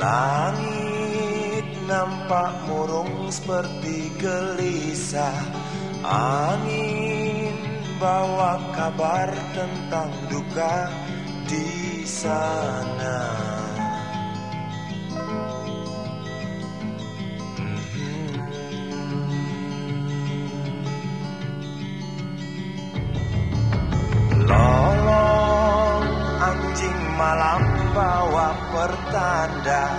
Langit nampak murung seperti gelisah. Angin bawa kabar tentang duka di sana pertanda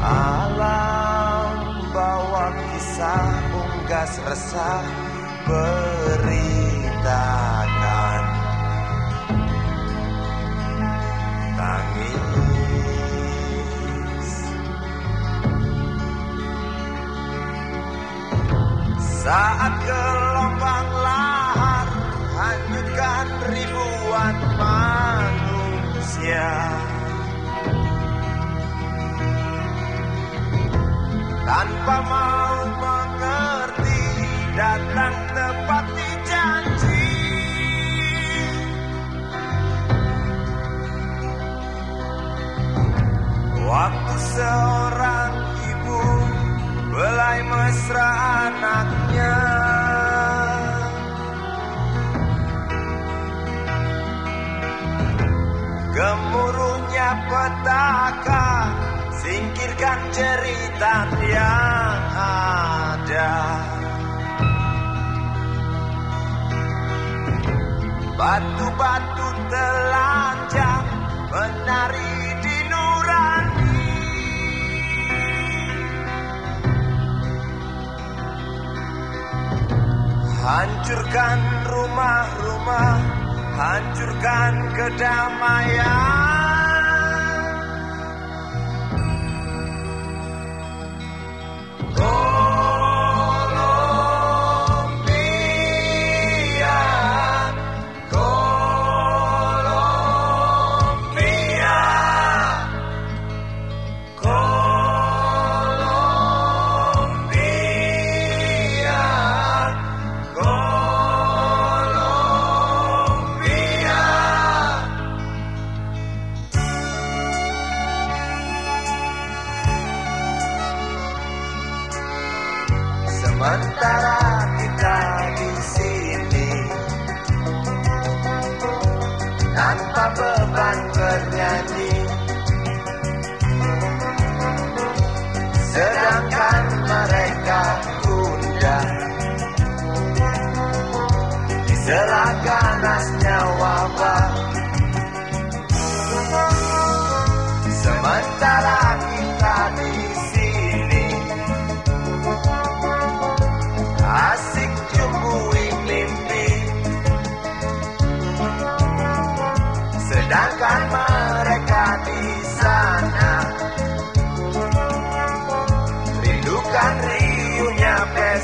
Alam bawa kisah unggas resah Beritakan. Tangis. Saat gelombang Tanpa mau mengerti datang tepati janji. Waktu seorang ibu belai mesra anaknya. Gemuruhnya petaka Singkirkan cerita yang ada. Batu-batu telanjang Menari di nurani. Hancurkan rumah-rumah Hancurkan kedamaian Oh! Sementara kita di sini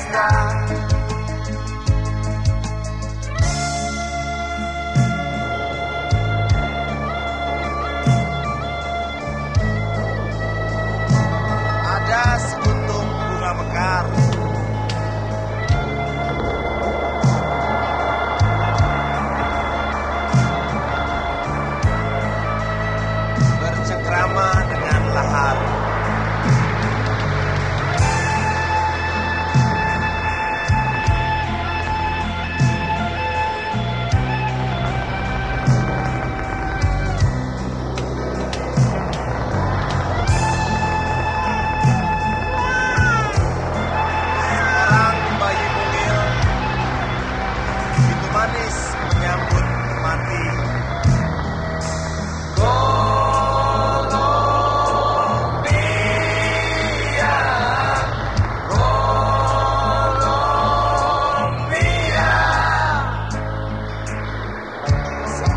now.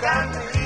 got me.